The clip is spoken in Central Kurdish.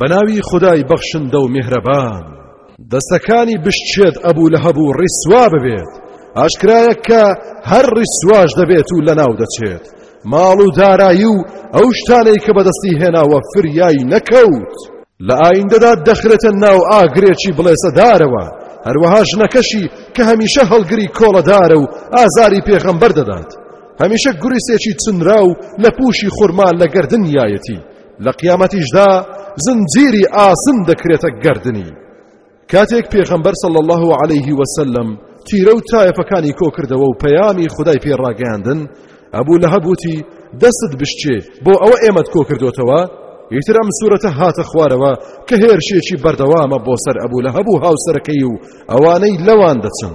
بەناوی خودای بەخشندە و میهرەبان. دەستەکانی بشچێت ئەبوو لە هەبوو ڕیسوا ببێت ئاشکرایە کە هەر ڕیسواش دەبێت و لەناو دەچێت ماڵ و دارایی و ئەو شتانەی کە بەدەستی هێناوە فریایی نەکەوت لە ئایندەدا دەخرێتە ناو ئاگرێکی بڵێسەدارەوە هەروەها ژنەکەشی کە هەمیشە هەڵگری کۆڵەدارە و ئازاری پێغەمبەر دەدات هەمیشە گوریسێکی چنرا و لە پوشی خورما لە گردن یایەتی لە قیامەتیشدا زنجیری ئاسن دەکرێتە گردنی کاتێک پێغەمبەر صلی الله عليه وسلم تیرە و تایەفەکانی کۆکردەوە و پەیامی خدای پێ ڕاگەیاندن ئەبوو لە هەبووتی دەستت بشتێ بۆ ئەوە ئێمەت کۆکردوتەوە ئیتر ئەم سوورەتە هاتە خوارەوە کە هێرشێکی بەردەوامە بۆ سەر ئەبوو لە هەبوو هاوسەرەکەی و ئەوانەی لەوان دەچن